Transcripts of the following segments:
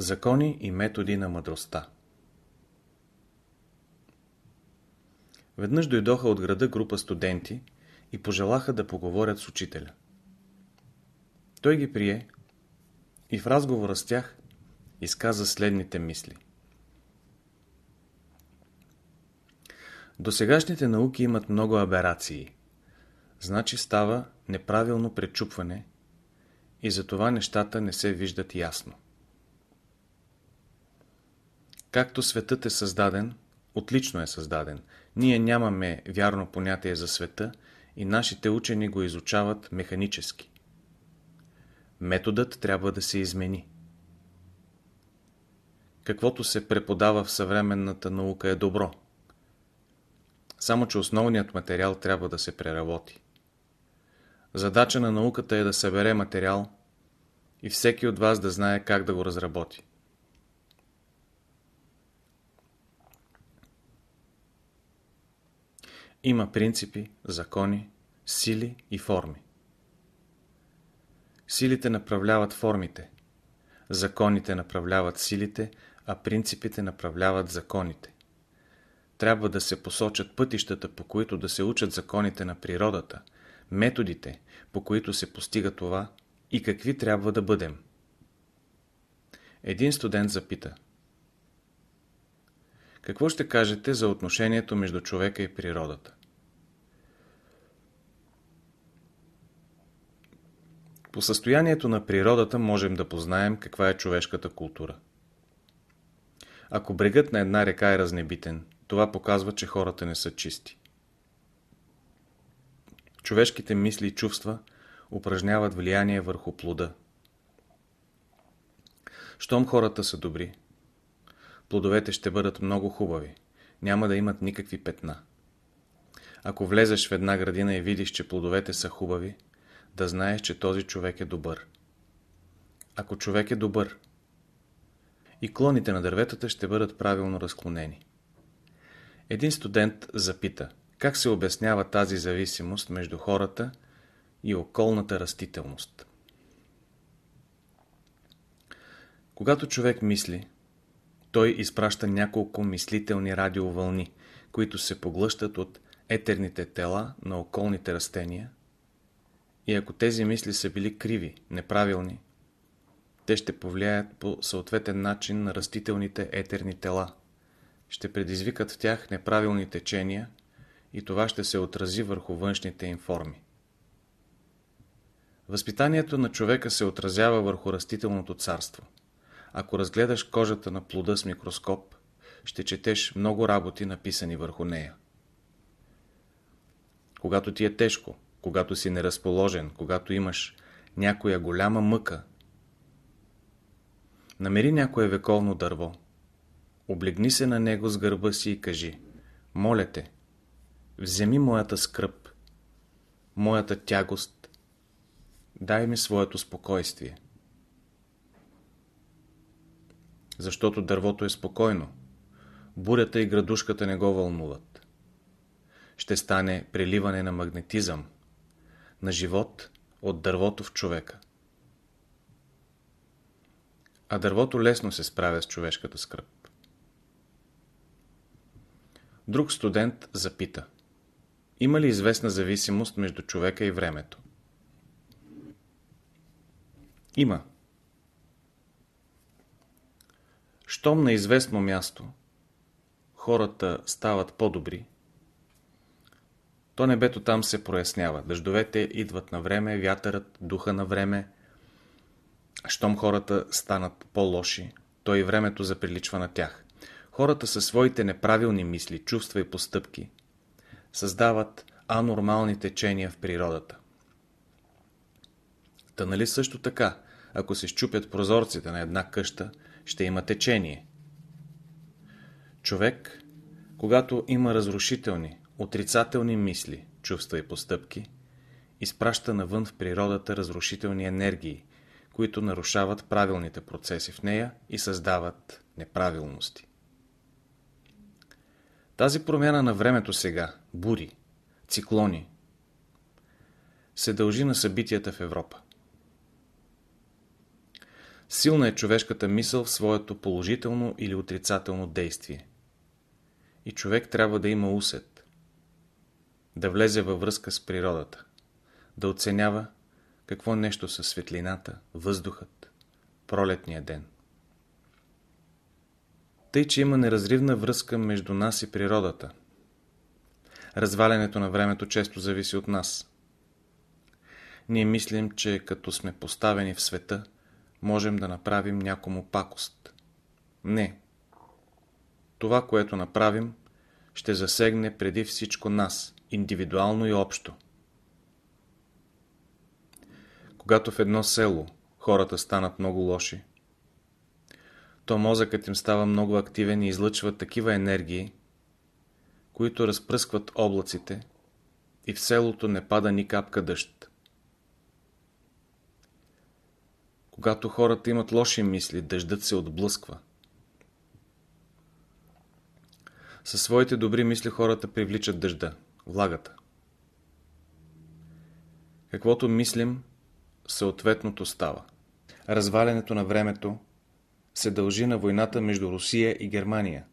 Закони и методи на мъдростта Веднъж дойдоха от града група студенти и пожелаха да поговорят с учителя. Той ги прие и в разговора с тях изказа следните мисли. Досегашните науки имат много аберации. Значи става неправилно пречупване и затова нещата не се виждат ясно. Както светът е създаден, отлично е създаден. Ние нямаме вярно понятие за света и нашите учени го изучават механически. Методът трябва да се измени. Каквото се преподава в съвременната наука е добро. Само, че основният материал трябва да се преработи. Задача на науката е да събере материал и всеки от вас да знае как да го разработи. Има принципи, закони, сили и форми. Силите направляват формите, законите направляват силите, а принципите направляват законите. Трябва да се посочат пътищата, по които да се учат законите на природата, методите, по които се постига това и какви трябва да бъдем. Един студент запита Какво ще кажете за отношението между човека и природата? По състоянието на природата можем да познаем каква е човешката култура. Ако брегът на една река е разнебитен, това показва, че хората не са чисти. Човешките мисли и чувства упражняват влияние върху плода. Щом хората са добри, плодовете ще бъдат много хубави, няма да имат никакви петна. Ако влезеш в една градина и видиш, че плодовете са хубави, да знаеш, че този човек е добър. Ако човек е добър, и клоните на дърветата ще бъдат правилно разклонени. Един студент запита, как се обяснява тази зависимост между хората и околната растителност. Когато човек мисли, той изпраща няколко мислителни радиовълни, които се поглъщат от етерните тела на околните растения и ако тези мисли са били криви, неправилни, те ще повлияят по съответен начин на растителните етерни тела, ще предизвикат в тях неправилни течения и това ще се отрази върху външните им форми. Възпитанието на човека се отразява върху растителното царство. Ако разгледаш кожата на плода с микроскоп, ще четеш много работи, написани върху нея. Когато ти е тежко, когато си неразположен, когато имаш някоя голяма мъка, намери някое вековно дърво, облегни се на него с гърба си и кажи Моля те, вземи моята скръп, моята тягост, дай ми своето спокойствие. Защото дървото е спокойно, бурята и градушката не го вълнуват. Ще стане преливане на магнетизъм, на живот от дървото в човека. А дървото лесно се справя с човешката скръп. Друг студент запита. Има ли известна зависимост между човека и времето? Има. Щом на известно място хората стават по-добри, то небето там се прояснява. Дъждовете идват на време, вятърът духа на време. Щом хората станат по-лоши, то и времето заприличва на тях. Хората със своите неправилни мисли, чувства и постъпки създават анормални течения в природата. Та нали също така, ако се щупят прозорците на една къща, ще има течение. Човек, когато има разрушителни, отрицателни мисли, чувства и постъпки, изпраща навън в природата разрушителни енергии, които нарушават правилните процеси в нея и създават неправилности. Тази промяна на времето сега, бури, циклони, се дължи на събитията в Европа. Силна е човешката мисъл в своето положително или отрицателно действие. И човек трябва да има усет, да влезе във връзка с природата, да оценява какво нещо са светлината, въздухът, пролетния ден. Тъй, че има неразривна връзка между нас и природата. Развалянето на времето често зависи от нас. Ние мислим, че като сме поставени в света, можем да направим някому пакост. Не. Това, което направим, ще засегне преди всичко нас, индивидуално и общо. Когато в едно село хората станат много лоши, то мозъкът им става много активен и излъчва такива енергии, които разпръскват облаците и в селото не пада ни капка дъжд. Когато хората имат лоши мисли, дъждът се отблъсква. Със своите добри мисли хората привличат дъжда, влагата. Каквото мислим, съответното става. Развалянето на времето се дължи на войната между Русия и Германия.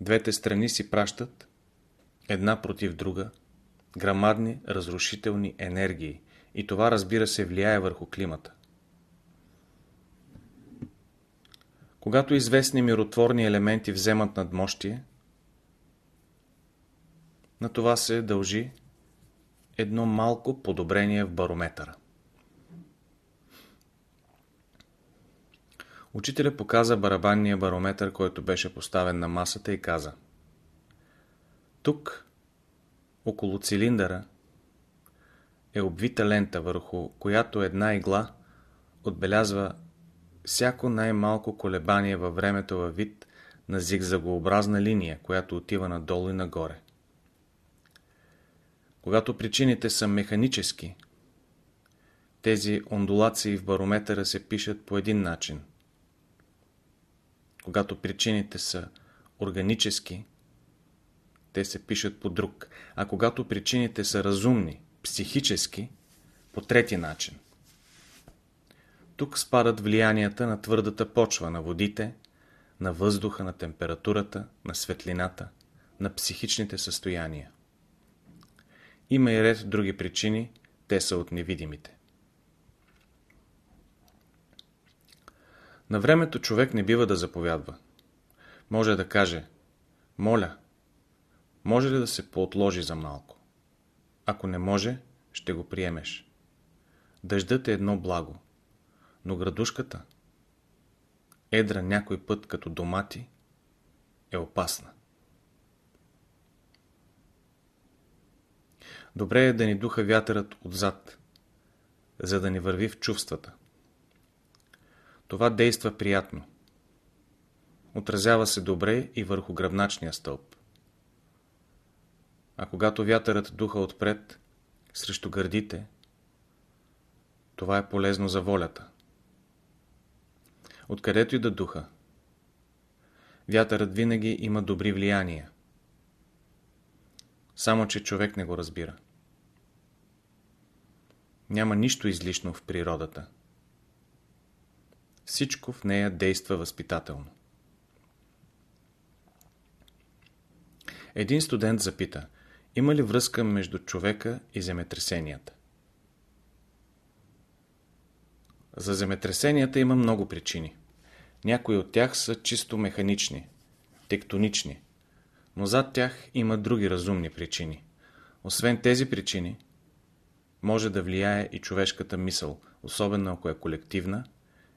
Двете страни си пращат, една против друга, грамадни разрушителни енергии и това разбира се влияе върху климата. Когато известни миротворни елементи вземат надмощие, на това се дължи едно малко подобрение в барометъра. Учителя показа барабанния барометър, който беше поставен на масата и каза Тук, около цилиндъра, е обвита лента, върху която една игла отбелязва всяко най-малко колебание във времето във вид на зигзагообразна линия, която отива надолу и нагоре. Когато причините са механически, тези ондулации в барометъра се пишат по един начин. Когато причините са органически, те се пишат по друг. А когато причините са разумни, психически, по трети начин. Тук спадат влиянията на твърдата почва, на водите, на въздуха, на температурата, на светлината, на психичните състояния. Има и ред други причини, те са от невидимите. На времето човек не бива да заповядва. Може да каже, моля, може ли да се поотложи за малко? Ако не може, ще го приемеш. Дъждът е едно благо. Но градушката, едра някой път като домати, е опасна. Добре е да ни духа вятърът отзад, за да ни върви в чувствата. Това действа приятно. Отразява се добре и върху гръбначния стълб. А когато вятърът духа отпред, срещу гърдите, това е полезно за волята. Откъдето и да духа. Вятърът винаги има добри влияния. Само, че човек не го разбира. Няма нищо излишно в природата. Всичко в нея действа възпитателно. Един студент запита, има ли връзка между човека и земетресенията? За земетресенията има много причини. Някои от тях са чисто механични, тектонични, но зад тях има други разумни причини. Освен тези причини, може да влияе и човешката мисъл, особено ако е колективна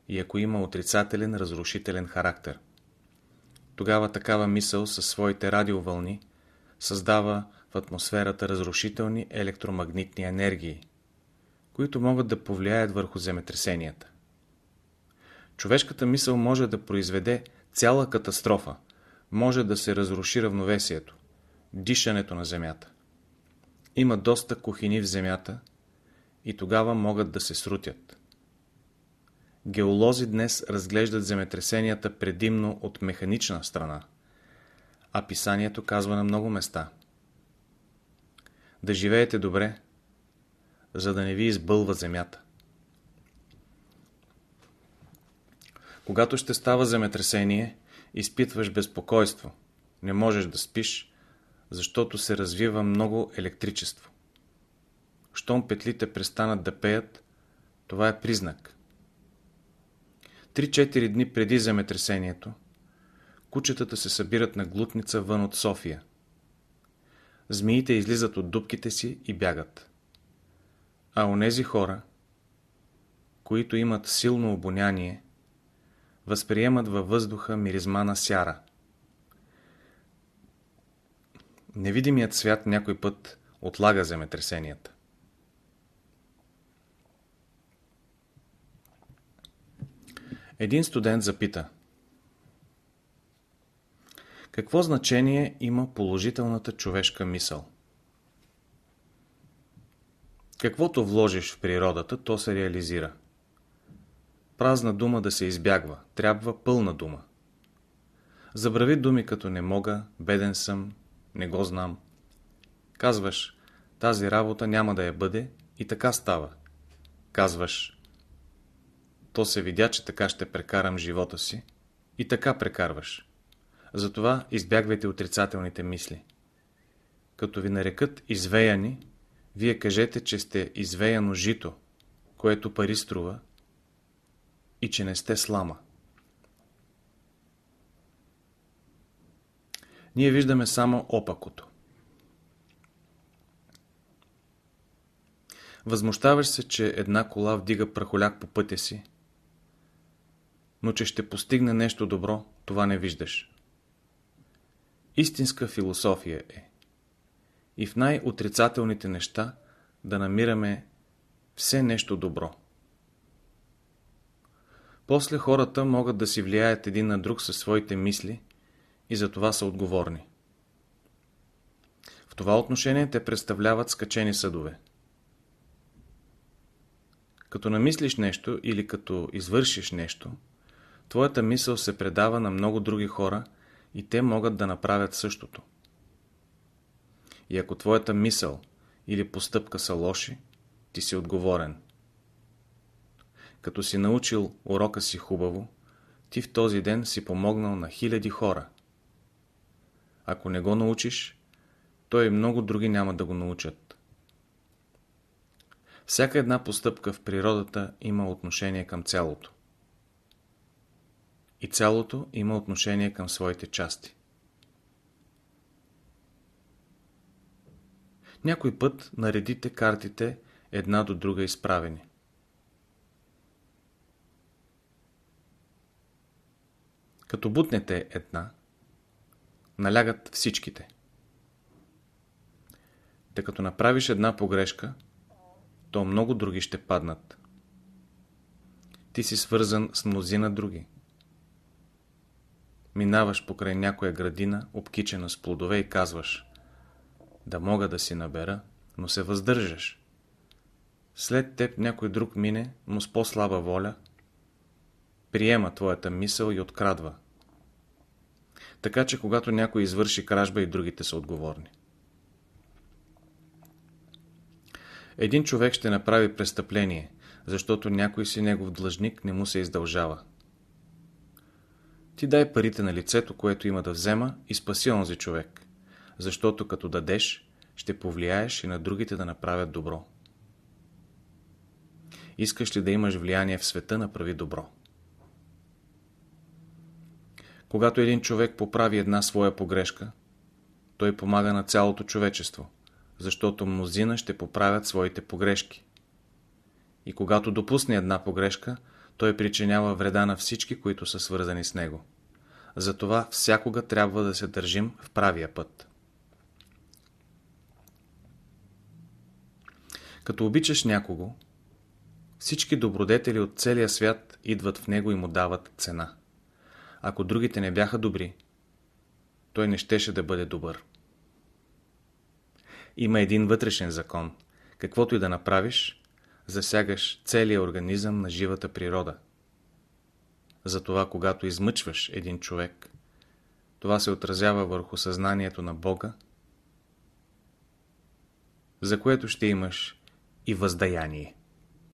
и ако има отрицателен, разрушителен характер. Тогава такава мисъл със своите радиовълни създава в атмосферата разрушителни електромагнитни енергии, които могат да повлияят върху земетресенията. Човешката мисъл може да произведе цяла катастрофа, може да се разруши равновесието, дишането на земята. Има доста кухини в земята и тогава могат да се срутят. Геолози днес разглеждат земетресенията предимно от механична страна, а писанието казва на много места. Да живеете добре, за да не ви избълва земята. Когато ще става земетресение, изпитваш безпокойство. Не можеш да спиш, защото се развива много електричество. Щом петлите престанат да пеят, това е признак. 3-4 дни преди земетресението, кучетата се събират на глутница вън от София. Змиите излизат от дубките си и бягат. А онези хора, които имат силно обоняние, възприемат във въздуха миризма на сяра. Невидимият свят някой път отлага земетресенията. Един студент запита Какво значение има положителната човешка мисъл? Каквото вложиш в природата, то се реализира. Празна дума да се избягва, трябва пълна дума. Забрави думи като не мога, беден съм, не го знам. Казваш, тази работа няма да я бъде и така става. Казваш, то се видя, че така ще прекарам живота си и така прекарваш. Затова избягвайте отрицателните мисли. Като ви нарекат извеяни, вие кажете, че сте извеяно жито, което пари струва и че не сте слама. Ние виждаме само опакото. Възмущаваш се, че една кола вдига прахоляк по пътя си, но че ще постигне нещо добро, това не виждаш. Истинска философия е. И в най-отрицателните неща да намираме все нещо добро. После хората могат да си влияят един на друг със своите мисли и за това са отговорни. В това отношение те представляват скачени съдове. Като намислиш нещо или като извършиш нещо, твоята мисъл се предава на много други хора и те могат да направят същото. И ако твоята мисъл или постъпка са лоши, ти си отговорен. Като си научил урока си хубаво, ти в този ден си помогнал на хиляди хора. Ако не го научиш, то и много други няма да го научат. Всяка една постъпка в природата има отношение към цялото. И цялото има отношение към своите части. Някой път наредите картите една до друга изправени. Като бутнете една, налягат всичките. Та като направиш една погрешка, то много други ще паднат. Ти си свързан с мнозина други. Минаваш покрай някоя градина, обкичена с плодове и казваш да мога да си набера, но се въздържаш. След теб някой друг мине, но с по-слаба воля, приема твоята мисъл и открадва. Така че когато някой извърши кражба и другите са отговорни. Един човек ще направи престъпление, защото някой си негов длъжник не му се издължава. Ти дай парите на лицето, което има да взема и спаси онзи човек, защото като дадеш, ще повлияеш и на другите да направят добро. Искаш ли да имаш влияние в света, направи добро. Когато един човек поправи една своя погрешка, той помага на цялото човечество, защото мнозина ще поправят своите погрешки. И когато допусне една погрешка, той причинява вреда на всички, които са свързани с него. Затова всякога трябва да се държим в правия път. Като обичаш някого, всички добродетели от целия свят идват в него и му дават цена. Ако другите не бяха добри, той не щеше да бъде добър. Има един вътрешен закон. Каквото и да направиш, засягаш целия организъм на живата природа. Затова, когато измъчваш един човек, това се отразява върху съзнанието на Бога, за което ще имаш и въздаяние.